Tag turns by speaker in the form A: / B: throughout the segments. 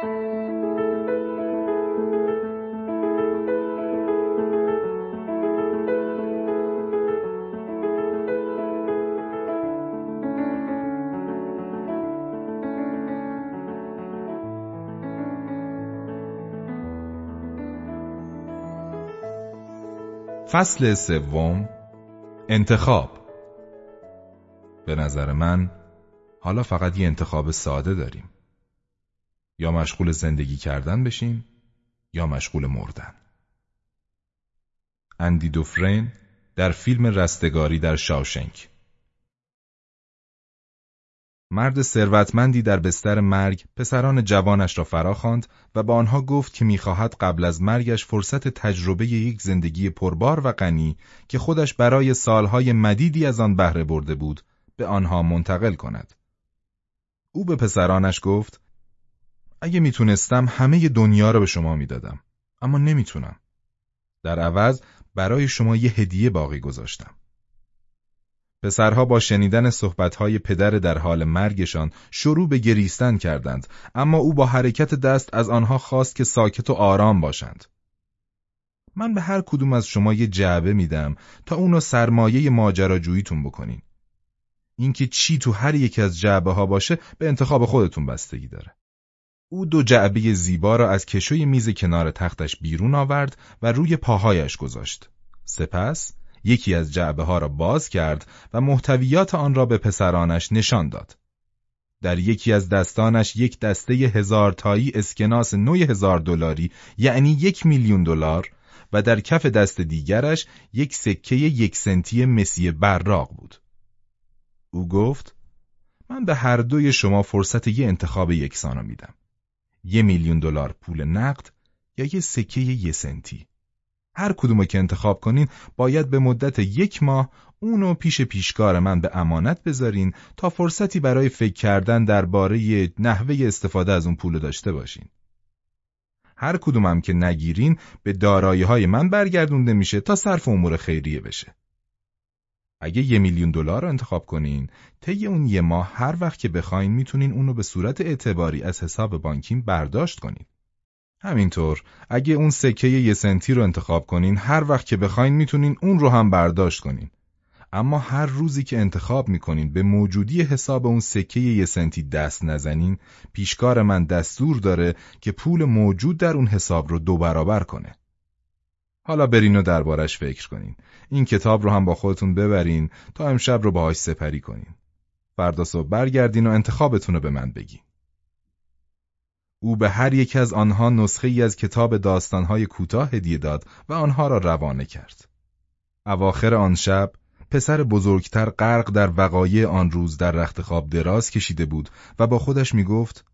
A: فصل سوم. انتخاب. به نظر من حالا فقط یه انتخاب ساده داریم. یا مشغول زندگی کردن بشیم یا مشغول مردن اندی دوفرین در فیلم رستگاری در شاوشنک مرد ثروتمندی در بستر مرگ پسران جوانش را فراخواند و با آنها گفت که می‌خواهد قبل از مرگش فرصت تجربه یک زندگی پربار و غنی که خودش برای سالهای مدیدی از آن بهره برده بود به آنها منتقل کند. او به پسرانش گفت اگه می‌تونستم همه دنیا را به شما می‌دادم اما نمی‌تونم. در عوض برای شما یه هدیه باقی گذاشتم. پسرها با شنیدن صحبتهای پدر در حال مرگشان شروع به گریستن کردند اما او با حرکت دست از آنها خواست که ساکت و آرام باشند. من به هر کدوم از شما یه جعبه میدم تا اونو سرمایه ماجراجوییتون بکنین. اینکه چی تو هر یک از جعبه ها باشه به انتخاب خودتون بستگی داره. او دو جعبه زیبا را از کشوی میز کنار تختش بیرون آورد و روی پاهایش گذاشت. سپس یکی از جعبه ها را باز کرد و محتویات آن را به پسرانش نشان داد. در یکی از دستانش یک دسته هزار تایی اسکناس نوی هزار دلاری یعنی یک میلیون دلار و در کف دست دیگرش یک سکه یک سنتی مسی براق بود. او گفت من به هر دوی شما فرصت یه انتخاب یکسان میدم. یه میلیون دلار پول نقد یا یه سکه یه سنتی. هر کدومو که انتخاب کنین باید به مدت یک ماه اونو پیش پیشکار من به امانت بذارین تا فرصتی برای فکر کردن درباره نحوه استفاده از اون پول داشته باشین. هر کدومم که نگیرین به دارایی های من برگردونده میشه تا صرف امور خیریه بشه. اگه یه میلیون دلار رو انتخاب کنین، طی اون یه ماه هر وقت که بخواین می‌تونین اونو به صورت اعتباری از حساب بانکین برداشت کنین. همینطور اگه اون سکه یه سنتی رو انتخاب کنین هر وقت که بخواین می‌تونین اون رو هم برداشت کنین. اما هر روزی که انتخاب می‌کنین به موجودی حساب اون سکه یه سنتی دست نزنین پیشکار من دستور داره که پول موجود در اون حساب رو دو برابر کنه. حالا برین و دربارش فکر کنین. این کتاب رو هم با خودتون ببرین تا امشب رو باهاش سپری کنین. فردا صبح برگردین و انتخابتون رو به من بگین. او به هر یک از آنها نسخه ای از کتاب داستانهای کوتاه هدیه داد و آنها را روانه کرد. اواخر آن شب پسر بزرگتر غرق در وقایع آن روز در رخت خواب دراز کشیده بود و با خودش می گفت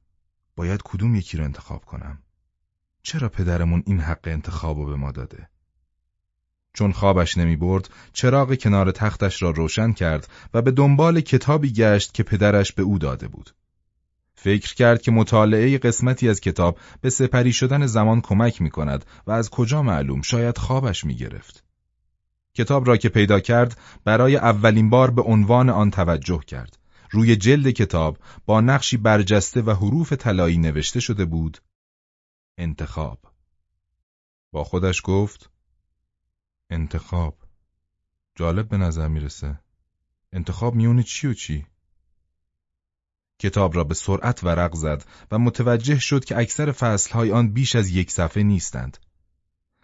A: باید کدوم یکی را انتخاب کنم؟ چرا پدرمون این حق انتخابو به ما داده؟ چون خوابش نمی برد چراغ کنار تختش را روشن کرد و به دنبال کتابی گشت که پدرش به او داده بود. فکر کرد که مطالعه قسمتی از کتاب به سپری شدن زمان کمک می کند و از کجا معلوم شاید خوابش می گرفت. کتاب را که پیدا کرد برای اولین بار به عنوان آن توجه کرد. روی جلد کتاب با نقشی برجسته و حروف طلایی نوشته شده بود انتخاب با خودش گفت انتخاب جالب به نظر می‌رسه انتخاب میونه چی و چی؟ کتاب را به سرعت ورق زد و متوجه شد که اکثر فصلهای آن بیش از یک صفحه نیستند.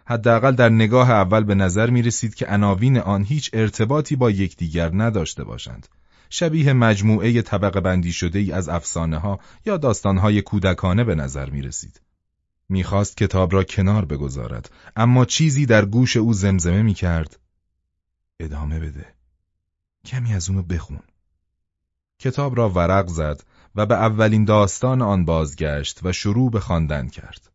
A: حداقل در نگاه اول به نظر می رسید که عناوین آن هیچ ارتباطی با یکدیگر نداشته باشند. شبیه مجموعه طبقه بندی شده ای از افسانه ها یا داستان های کودکانه به نظر می رسید. می‌خواست کتاب را کنار بگذارد اما چیزی در گوش او زمزمه می کرد. ادامه بده. کمی از اونو بخون. کتاب را ورق زد و به اولین داستان آن بازگشت و شروع به خواندن کرد.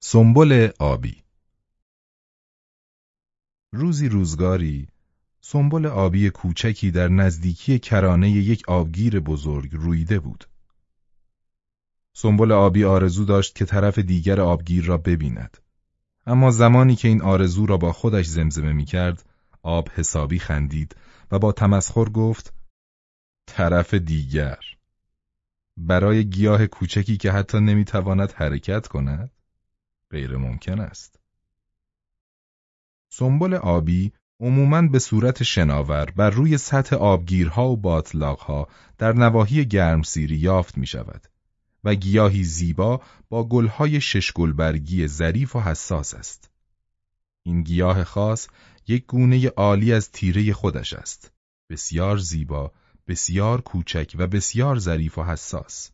A: سنبل آبی روزی روزگاری سنبل آبی کوچکی در نزدیکی کرانه یک آبگیر بزرگ رویده بود. سنبل آبی آرزو داشت که طرف دیگر آبگیر را ببیند. اما زمانی که این آرزو را با خودش زمزمه می کرد، آب حسابی خندید و با تمسخر گفت طرف دیگر برای گیاه کوچکی که حتی نمی‌تواند حرکت کند غیر ممکن است. سنبل آبی عموماً به صورت شناور بر روی سطح آبگیرها و باطلاقها در نواحی گرمسیری یافت می شود و گیاهی زیبا با گلهای ششگلبرگی ظریف و حساس است. این گیاه خاص یک گونه عالی از تیره خودش است. بسیار زیبا، بسیار کوچک و بسیار ظریف و حساس.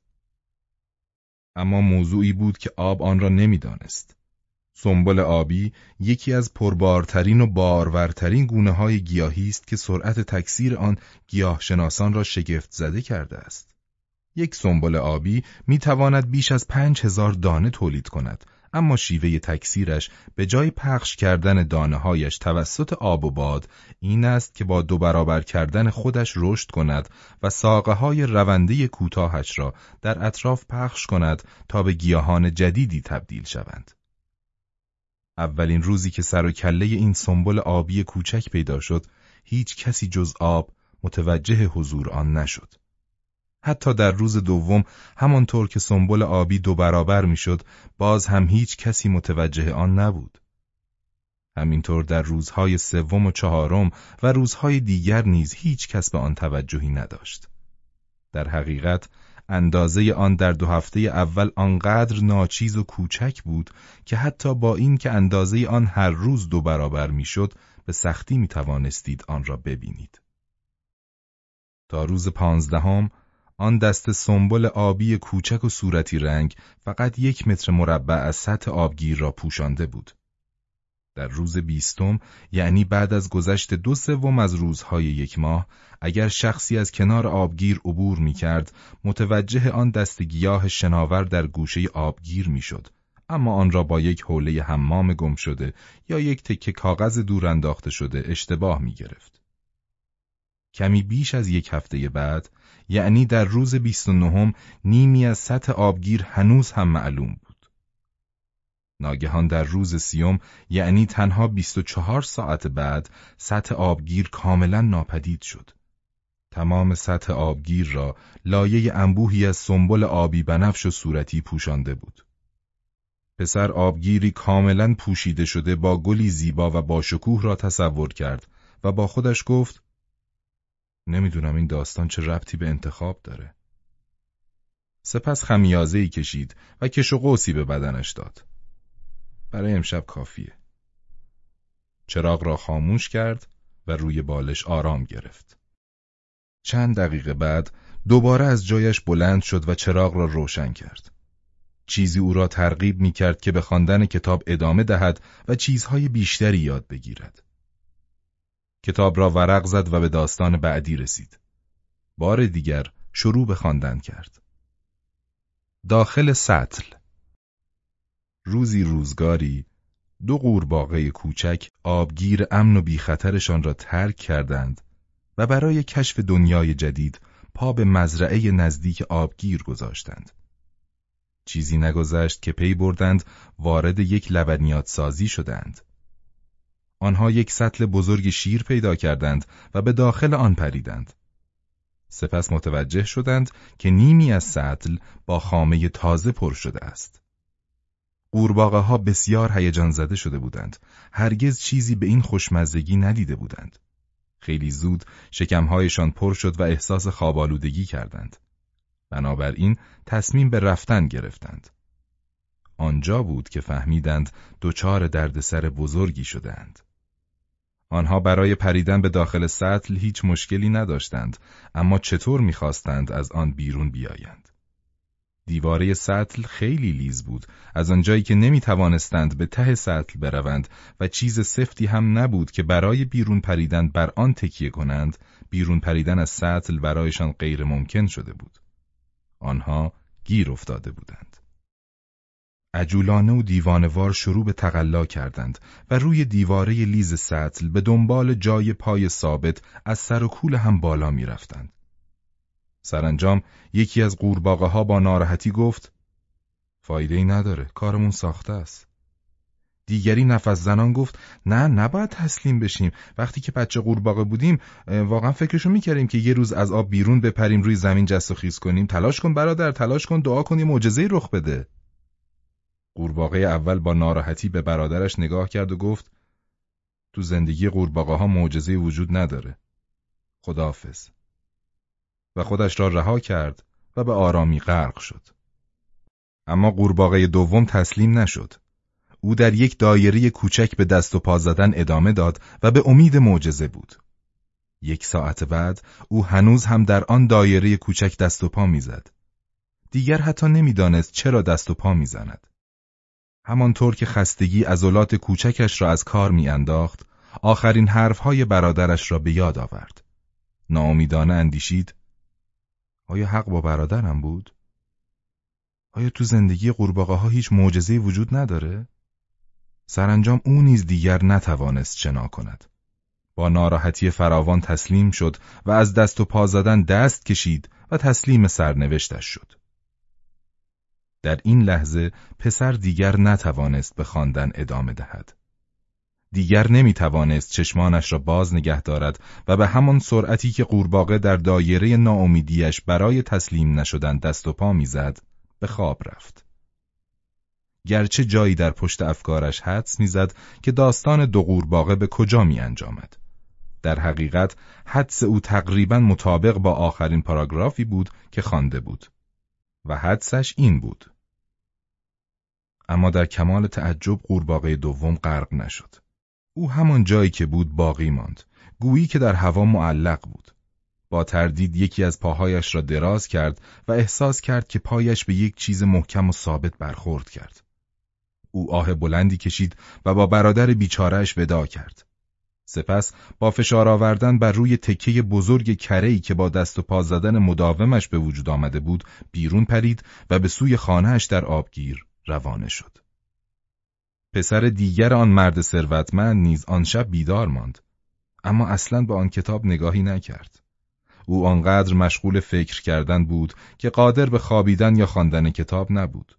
A: اما موضوعی بود که آب آن را نمی‌دانست. سنبل آبی یکی از پربارترین و بارورترین گونه های گیاهی است که سرعت تکثیر آن گیاهشناسان را شگفت زده کرده است. یک سنبل آبی می تواند بیش از پنج هزار دانه تولید کند اما شیوه تکثیرش به جای پخش کردن دانه هایش توسط آب و باد این است که با دو برابر کردن خودش رشد کند و ساقه های رونده کوتاهش را در اطراف پخش کند تا به گیاهان جدیدی تبدیل شوند. اولین روزی که سر و کله این سنبل آبی کوچک پیدا شد، هیچ کسی جز آب متوجه حضور آن نشد. حتی در روز دوم همانطور که سنبل آبی دو برابر می‌شد، باز هم هیچ کسی متوجه آن نبود. همینطور در روزهای سوم و چهارم و روزهای دیگر نیز هیچ کس به آن توجهی نداشت. در حقیقت اندازه آن در دو هفته اول آنقدر ناچیز و کوچک بود که حتی با این که اندازه آن هر روز دو برابر می‌شد به سختی می توانستید آن را ببینید. تا روز پانزدهم آن دست سنبل آبی کوچک و صورتی رنگ فقط یک متر مربع از سطح آبگیر را پوشانده بود. در روز بیستم یعنی بعد از گذشت دو سوم از روزهای یک ماه اگر شخصی از کنار آبگیر عبور می کرد متوجه آن دست گیاه شناور در گوشه آبگیر می شد. اما آن را با یک حوله حمام گم شده یا یک تکه کاغذ دور انداخته شده اشتباه می گرفت. کمی بیش از یک هفته بعد یعنی در روز بیست و نهم نیمی از سطح آبگیر هنوز هم معلوم بود. ناگهان در روز سیوم یعنی تنها 24 ساعت بعد سطح آبگیر کاملا ناپدید شد. تمام سطح آبگیر را لایه انبوهی از سنبل آبی بنفش و صورتی پوشانده بود. پسر آبگیری کاملا پوشیده شده با گلی زیبا و با شکوه را تصور کرد و با خودش گفت نمی‌دونم این داستان چه ربطی به انتخاب داره. سپس خمیازه کشید و کش و قوسی به بدنش داد. برای امشب کافیه. چراغ را خاموش کرد و روی بالش آرام گرفت. چند دقیقه بعد دوباره از جایش بلند شد و چراغ را روشن کرد. چیزی او را ترغیب می کرد که به خواندن کتاب ادامه دهد و چیزهای بیشتری یاد بگیرد. کتاب را ورق زد و به داستان بعدی رسید. بار دیگر شروع به خواندن کرد. داخل سطل روزی روزگاری دو قورباغه کوچک آبگیر امن و بیخطرشان را ترک کردند و برای کشف دنیای جدید پا به مزرعه نزدیک آبگیر گذاشتند. چیزی نگذشت که پی بردند وارد یک لبنیات سازی شدند. آنها یک سطل بزرگ شیر پیدا کردند و به داخل آن پریدند. سپس متوجه شدند که نیمی از سطل با خامه تازه پر شده است. قورباغه ها بسیار هیجان زده شده بودند. هرگز چیزی به این خوشمزگی ندیده بودند. خیلی زود شکمهایشان پر شد و احساس خوابالودگی کردند. بنابراین تصمیم به رفتن گرفتند. آنجا بود که فهمیدند دچار دردسر بزرگی شدند. آنها برای پریدن به داخل سطل هیچ مشکلی نداشتند اما چطور می‌خواستند از آن بیرون بیایند؟ دیواره سطل خیلی لیز بود از آنجایی که نمی توانستند به ته سطل بروند و چیز سفتی هم نبود که برای بیرون پریدن بر آن تکیه کنند بیرون پریدن از سطل برایشان غیر ممکن شده بود. آنها گیر افتاده بودند. عجولانه و دیوانوار شروع به تقلا کردند و روی دیواره لیز سطل به دنبال جای پای ثابت از سر و کول هم بالا می رفتند. سرانجام یکی از قورباغه ها با ناراحتی گفت فایده ای نداره کارمون ساخته است. دیگری نفس زنان گفت نه نباید تسلیم بشیم وقتی که بچه قورباغه بودیم واقعا فکرشو می‌کردیم که یه روز از آب بیرون بپریم روی زمین جست و خیز کنیم تلاش کن برادر تلاش کن دعا کن یه معجزه رخ بده قورباغه اول با ناراحتی به برادرش نگاه کرد و گفت تو زندگی قورباغه ها معجزه وجود نداره خداحافظ و خودش را رها کرد و به آرامی غرق شد اما قورباغه دوم تسلیم نشد او در یک دایره کوچک به دست و پا زدن ادامه داد و به امید معجزه بود. یک ساعت بعد او هنوز هم در آن دایره کوچک دست و پا می‌زد. دیگر حتی نمی‌دانست چرا دست و پا می‌زند. همانطور که خستگی عضلات کوچکش را از کار میانداخت، آخرین حرفهای برادرش را به یاد آورد. ناامیدانه اندیشید: آیا حق با برادرم بود؟ آیا تو زندگی قورباغه ها هیچ معجزه‌ای وجود نداره؟ سرانجام او نیز دیگر نتوانست شنا کند. با ناراحتی فراوان تسلیم شد و از دست و پا زدن دست کشید و تسلیم سرنوشتش شد. در این لحظه پسر دیگر نتوانست به خواندن ادامه دهد. دیگر نمی توانست چشمانش را باز نگه دارد و به همان سرعتی که قورباغه در دایره ناامیدیش برای تسلیم نشدن دست و پا می‌زد به خواب رفت. گرچه جایی در پشت افکارش حدس می‌زد که داستان دو قورباغه به کجا می انجامد. در حقیقت حدس او تقریبا مطابق با آخرین پاراگرافی بود که خوانده بود و حدسش این بود. اما در کمال تعجب قورباغه دوم غرق نشد. او همان جایی که بود باقی ماند، گویی که در هوا معلق بود. با تردید یکی از پاهایش را دراز کرد و احساس کرد که پایش به یک چیز محکم و ثابت برخورد کرد. او آه بلندی کشید و با برادر بیچارهش ودا کرد. سپس با فشار آوردن بر روی تکه بزرگ کرهی که با دست و پا زدن مداومش به وجود آمده بود بیرون پرید و به سوی خانهش در آبگیر روانه شد. پسر دیگر آن مرد ثروتمند نیز آن شب بیدار ماند اما اصلا به آن کتاب نگاهی نکرد. او آنقدر مشغول فکر کردن بود که قادر به خوابیدن یا خواندن کتاب نبود.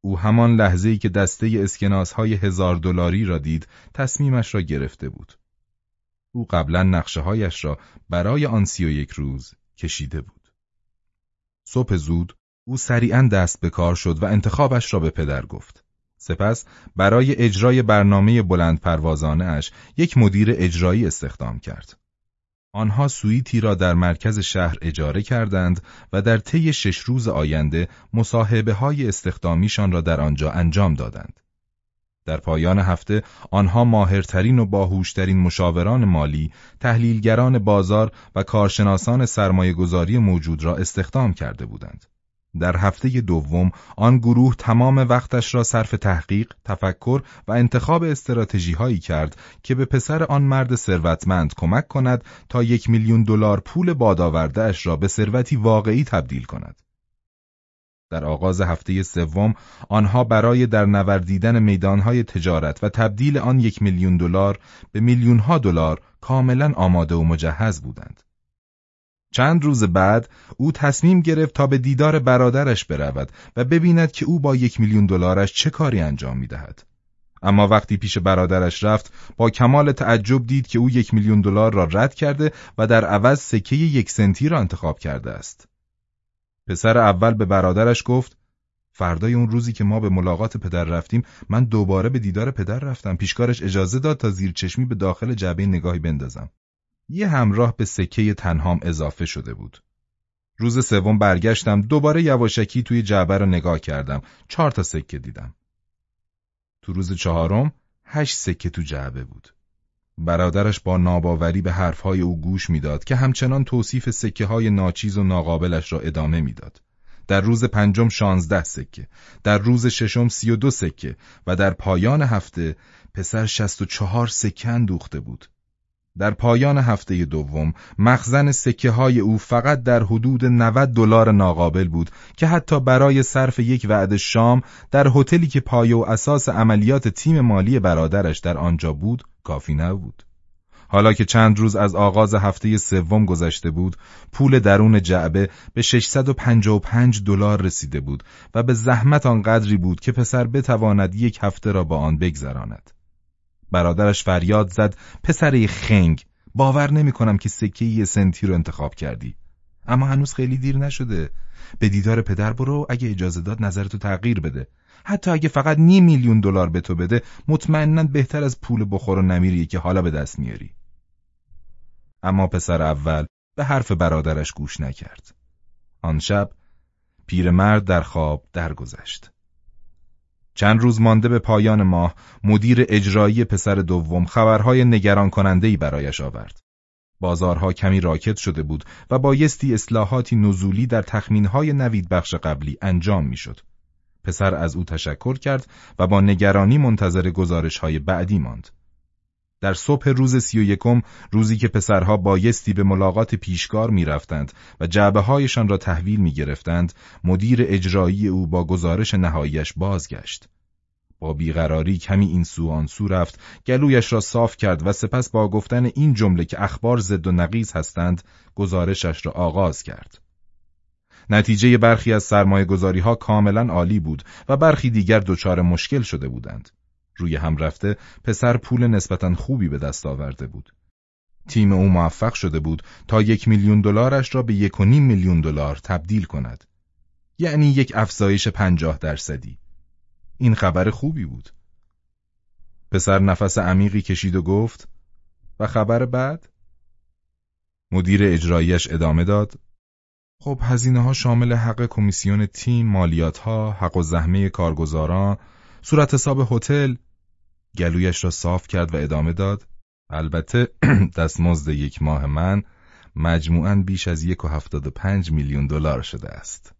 A: او همان لحظه ای که دسته اسکناس های هزار دلاری را دید تصمیمش را گرفته بود. او قبلا نقشه هایش را برای آن سی و یک روز کشیده بود. صبح زود او سریعا دست به کار شد و انتخابش را به پدر گفت. سپس برای اجرای برنامه بلند پروازانه اش یک مدیر اجرایی استخدام کرد. آنها سویتی را در مرکز شهر اجاره کردند و در طی شش روز آینده مصاحبه های استخدامیشان را در آنجا انجام دادند. در پایان هفته آنها ماهرترین و باهوشترین مشاوران مالی، تحلیلگران بازار و کارشناسان سرمایهگذاری موجود را استخدام کرده بودند. در هفته دوم آن گروه تمام وقتش را صرف تحقیق، تفکر و انتخاب استراتژی هایی کرد که به پسر آن مرد ثروتمند کمک کند تا یک میلیون دلار پول بادآوردهاش را به ثروتی واقعی تبدیل کند. در آغاز هفته سوم آنها برای در نوردیدن میدانهای تجارت و تبدیل آن یک میلیون دلار به میلیونها دلار کاملا آماده و مجهز بودند. چند روز بعد او تصمیم گرفت تا به دیدار برادرش برود و ببیند که او با یک میلیون دلارش چه کاری انجام می دهد. اما وقتی پیش برادرش رفت با کمال تعجب دید که او یک میلیون دلار را رد کرده و در عوض سکه یک سنتی را انتخاب کرده است. پسر اول به برادرش گفت فردای اون روزی که ما به ملاقات پدر رفتیم من دوباره به دیدار پدر رفتم پیشکارش اجازه داد تا زیر چشمی به داخل جعبه نگاهی بندازم یه همراه به سکه تنهام اضافه شده بود. روز سوم برگشتم دوباره یواشکی توی جعبه رو نگاه کردم. چهار تا سکه دیدم. تو روز چهارم هشت سکه تو جعبه بود. برادرش با ناباوری به حرفهای او گوش می‌داد که همچنان توصیف سکه های ناچیز و ناقابلش را ادامه می‌داد. در روز پنجم شانزده سکه، در روز ششم سی و دو سکه و در پایان هفته پسر شست و چهار سکه اندوخته بود. در پایان هفته دوم مخزن سکه های او فقط در حدود 90 دلار ناقابل بود که حتی برای صرف یک وعده شام در هتلی که پایه و اساس عملیات تیم مالی برادرش در آنجا بود کافی نبود. حالا که چند روز از آغاز هفته سوم گذشته بود، پول درون جعبه به 655 دلار رسیده بود و به زحمت آنقدری بود که پسر بتواند یک هفته را با آن بگذراند. برادرش فریاد زد پسر خنگ. باور نمی کنم که سکه یه سنتی رو انتخاب کردی. اما هنوز خیلی دیر نشده. به دیدار پدر برو اگه اجازه داد نظرتو تغییر بده. حتی اگه فقط نیم میلیون دلار به تو بده مطمئنا بهتر از پول بخور و نمیری که حالا به دست میاری. اما پسر اول به حرف برادرش گوش نکرد. آن شب پیرمرد در خواب درگذشت. چند روز مانده به پایان ماه مدیر اجرایی پسر دوم خبرهای نگران کننده ای برایش آورد. بازارها کمی راکت شده بود و بایستی اصلاحاتی نزولی در تخمینهای نوید بخش قبلی انجام می‌شد. پسر از او تشکر کرد و با نگرانی منتظر گزارش های بعدی ماند. در صبح روز سی و یکم روزی که پسرها بایستی به ملاقات پیشکار می رفتند و جعبه هایشان را تحویل می گرفتند، مدیر اجرایی او با گزارش نهاییش بازگشت. با بیقراری کمی این سو آن سو رفت، گلویش را صاف کرد و سپس با گفتن این جمله که اخبار زد و نقیز هستند، گزارشش را آغاز کرد. نتیجه برخی از سرمایه گذاری ها کاملا عالی بود و برخی دیگر دچار مشکل شده بودند. روی هم رفته پسر پول نسبتا خوبی به دست آورده بود. تیم او موفق شده بود تا یک میلیون دلارش را به یک و نیم میلیون دلار تبدیل کند. یعنی یک افزایش پنجاه درصدی. این خبر خوبی بود. پسر نفس عمیقی کشید و گفت و خبر بعد؟ مدیر اجرایش ادامه داد خب هزینه ها شامل حق کمیسیون تیم، مالیات ها، حق و زحمه کارگزاران، صورت حساب هتل گلویش را صاف کرد و ادامه داد البته دستمزد یک ماه من مجموعاً بیش از یک و هفتاد و پنج میلیون دلار شده است.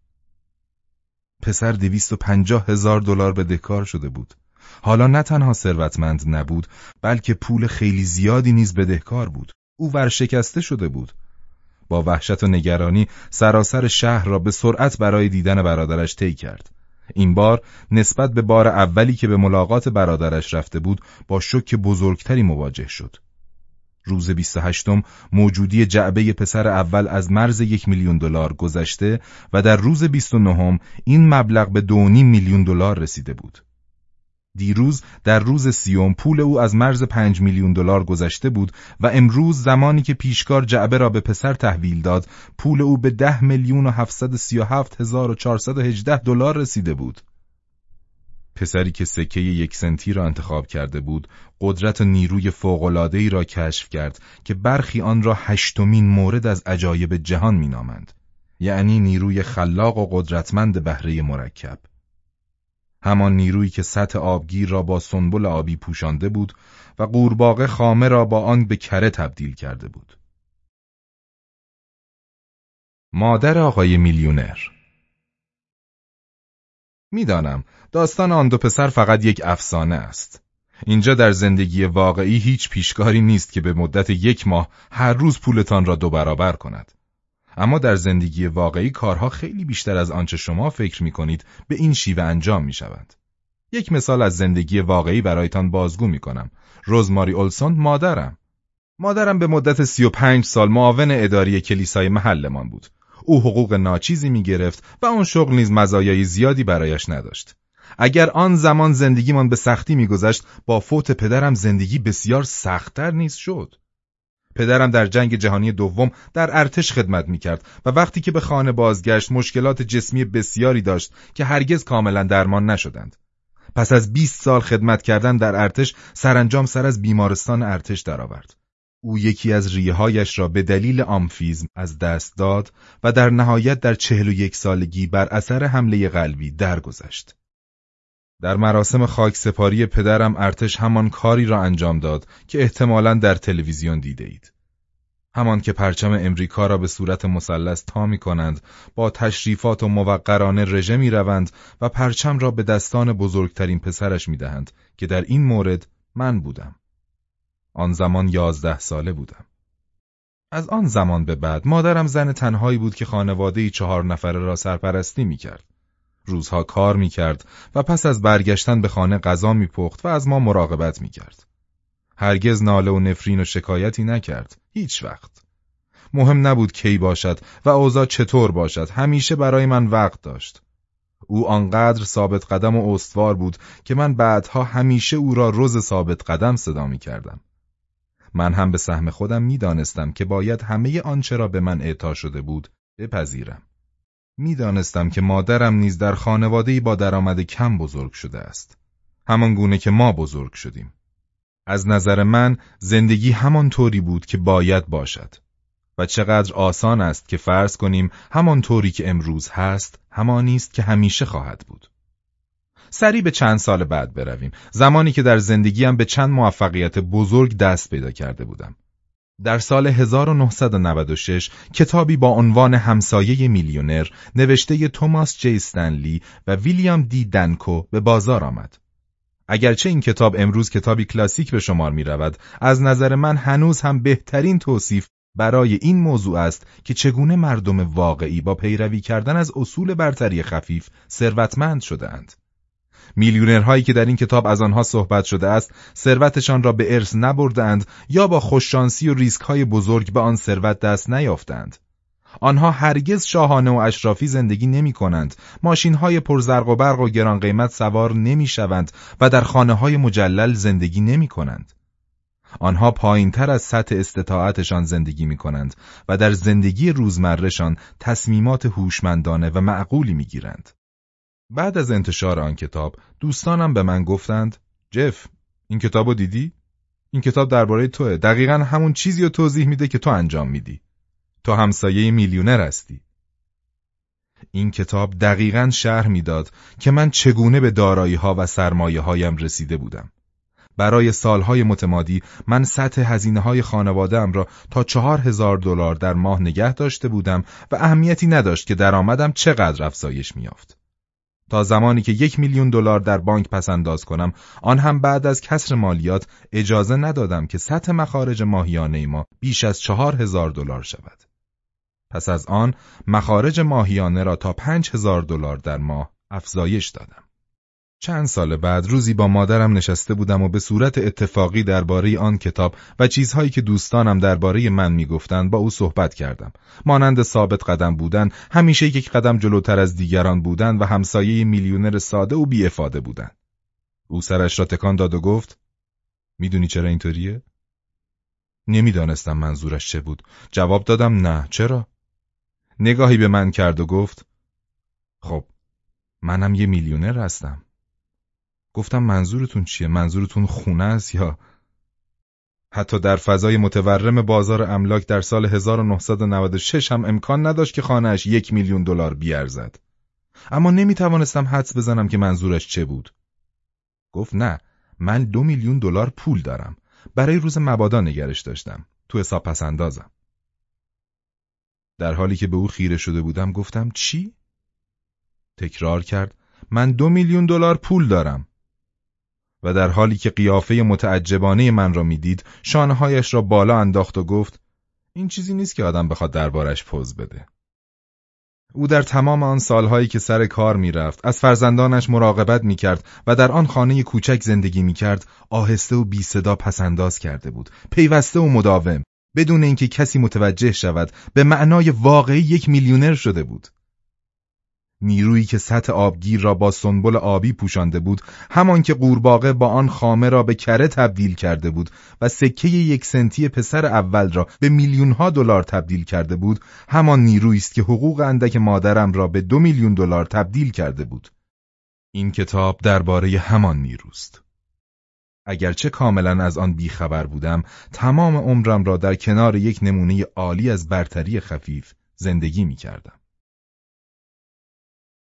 A: پسر دویست و پنجاه هزار دلار بدهکار شده بود. حالا نه تنها ثروتمند نبود بلکه پول خیلی زیادی نیز بدهکار بود. او ورشکسته شده بود. با وحشت و نگرانی سراسر شهر را به سرعت برای دیدن برادرش طی کرد. این بار نسبت به بار اولی که به ملاقات برادرش رفته بود با شک بزرگتری مواجه شد. روز 28 موجودی جعبه پسر اول از مرز یک میلیون دلار گذشته و در روز 29 این مبلغ به دو میلیون دلار رسیده بود. دیروز در روز سیوم پول او از مرز پنج میلیون دلار گذشته بود و امروز زمانی که پیشکار جعبه را به پسر تحویل داد پول او به ده میلیون و هفتصد سی و هفت هزار و چهارصد و هجده دلار رسیده بود. پسری که سکه یک سنتی را انتخاب کرده بود قدرت و نیروی فوق‌العاده‌ای را کشف کرد که برخی آن را هشتمین مورد از عجایب جهان مینامند یعنی نیروی خلاق و قدرتمند بهره مرکب همان نیرویی که سطح آبگیر را با سنبل آبی پوشانده بود و قورباغه خامه را با آن به کره تبدیل کرده بود. مادر آقای میلیونر می‌دانم داستان آن دو پسر فقط یک افسانه است. اینجا در زندگی واقعی هیچ پیشکاری نیست که به مدت یک ماه هر روز پولتان را دو برابر کند. اما در زندگی واقعی کارها خیلی بیشتر از آنچه شما فکر می کنید به این شیوه انجام می شوند. یک مثال از زندگی واقعی برایتان بازگو می کنم. روزماری اولسون مادرم. مادرم به مدت سی و پنج سال معاون اداری کلیسای محلمان بود. او حقوق ناچیزی می گرفت و آن شغل نیز مزایای زیادی برایش نداشت. اگر آن زمان زندگیمان به سختی میگذشت با فوت پدرم زندگی بسیار سختتر نیز شد. پدرم در جنگ جهانی دوم در ارتش خدمت می‌کرد و وقتی که به خانه بازگشت مشکلات جسمی بسیاری داشت که هرگز کاملا درمان نشدند. پس از 20 سال خدمت کردن در ارتش سرانجام سر از بیمارستان ارتش درآورد. او یکی از ریههایش را به دلیل آمفیزم از دست داد و در نهایت در چهل و یک سالگی بر اثر حمله قلبی درگذشت. در مراسم خاک سپاری پدرم ارتش همان کاری را انجام داد که احتمالاً در تلویزیون دیده اید. همان که پرچم امریکا را به صورت مثلث تا می کنند با تشریفات و موقرانه رژه می روند و پرچم را به دستان بزرگترین پسرش می دهند که در این مورد من بودم. آن زمان یازده ساله بودم. از آن زمان به بعد مادرم زن تنهایی بود که خانواده چهار نفره را سرپرستی می کرد. روزها کار می کرد و پس از برگشتن به خانه غذا می پخت و از ما مراقبت می کرد. هرگز ناله و نفرین و شکایتی نکرد. هیچ وقت. مهم نبود کی باشد و اوضاع چطور باشد. همیشه برای من وقت داشت. او آنقدر ثابت قدم و استوار بود که من بعدها همیشه او را روز ثابت قدم صدا می کردم. من هم به سهم خودم می‌دانستم که باید همه آنچه را به من اعطا شده بود بپذیرم. می‌دانستم که مادرم نیز در خانواده‌ای با درآمد کم بزرگ شده است. همان گونه که ما بزرگ شدیم. از نظر من زندگی همان طوری بود که باید باشد. و چقدر آسان است که فرض کنیم همان طوری که امروز هست همانی است که همیشه خواهد بود. سری به چند سال بعد برویم زمانی که در زندگیم به چند موفقیت بزرگ دست پیدا کرده بودم در سال 1996 کتابی با عنوان همسایه میلیونر نوشته توماس جی استنلی و ویلیام دی دنکو به بازار آمد. اگرچه این کتاب امروز کتابی کلاسیک به شمار می رود، از نظر من هنوز هم بهترین توصیف برای این موضوع است که چگونه مردم واقعی با پیروی کردن از اصول برتری خفیف ثروتمند شدهاند. میلیونرهایی که در این کتاب از آنها صحبت شده است ثروتشان را به ارث نبردند یا با خوششانسی و ریسکهای بزرگ به آن ثروت دست نیافتند. آنها هرگز شاهانه و اشرافی زندگی نمی کنند ماشین های پرزرق و برق و گران قیمت سوار نمی شوند و در خانه های مجلل زندگی نمی کنند آنها پایین تر از سطح استطاعتشان زندگی می کنند و در زندگی روزمرهشان تصمیمات هوشمندانه و معقولی می گیرند. بعد از انتشار آن کتاب دوستانم به من گفتند جف این کتابو دیدی؟ این کتاب درباره توه دقیقا همون چیزی رو توضیح میده که تو انجام میدی تو همسایه میلیونر هستی این کتاب دقیقا شرح می‌داد که من چگونه به دارایی ها و سرمایه هایم رسیده بودم برای سالهای متمادی من سطح هزینه های خانوادهام را تا چهار هزار دلار در ماه نگه داشته بودم و اهمیتی نداشت که درآمدم چقدر افزایش میافت. تا زمانی که یک میلیون دلار در بانک پس انداز کنم آن هم بعد از کسر مالیات اجازه ندادم که سطح مخارج ماهیانه ما بیش از چهار هزار دلار شود. پس از آن مخارج ماهیانه را تا پنج هزار دلار در ماه افزایش دادم. چند سال بعد روزی با مادرم نشسته بودم و به صورت اتفاقی درباره آن کتاب و چیزهایی که دوستانم درباره من می‌گفتند با او صحبت کردم. مانند ثابت قدم بودن، همیشه یک قدم جلوتر از دیگران بودن و همسایه میلیونر ساده و بیافاده بودن. او سرش را تکان داد و گفت: می‌دونی چرا اینطوریه؟ نمی‌دانستم منظورش چه بود. جواب دادم نه، چرا؟ نگاهی به من کرد و گفت: خب، منم یه میلیونر هستم. گفتم منظورتون چیه؟ منظورتون خونه است یا حتی در فضای متورم بازار املاک در سال 1996 هم امکان نداشت که خانهاش یک میلیون دلار بیارزد. اما نمی توانستم حدس بزنم که منظورش چه بود. گفت نه، من دو میلیون دلار پول دارم. برای روز مبادا نگرش داشتم. تو حساب پس اندازم. در حالی که به او خیره شده بودم گفتم چی؟ تکرار کرد من دو میلیون دلار پول دارم. و در حالی که قیافه متعجبانه من را می‌دید شانههایش را بالا انداخت و گفت این چیزی نیست که آدم بخواد دربارش پوز بده. او در تمام آن سالهایی که سر کار می‌رفت از فرزندانش مراقبت می‌کرد و در آن خانه کوچک زندگی می‌کرد آهسته و بی صدا پسنداز کرده بود پیوسته و مداوم بدون اینکه کسی متوجه شود به معنای واقعی یک میلیونر شده بود نیرویی که سطح آبگیر را با سنبل آبی پوشانده بود همان که قورباغه با آن خامه را به کره تبدیل کرده بود و سکه یک سنتی پسر اول را به میلیونها دلار تبدیل کرده بود همان نیرویی است که حقوق اندک مادرم را به دو میلیون دلار تبدیل کرده بود این کتاب درباره همان نیروست اگرچه کاملا از آن بیخبر بودم تمام عمرم را در کنار یک نمونه عالی از برتری خفیف زندگی می کردم.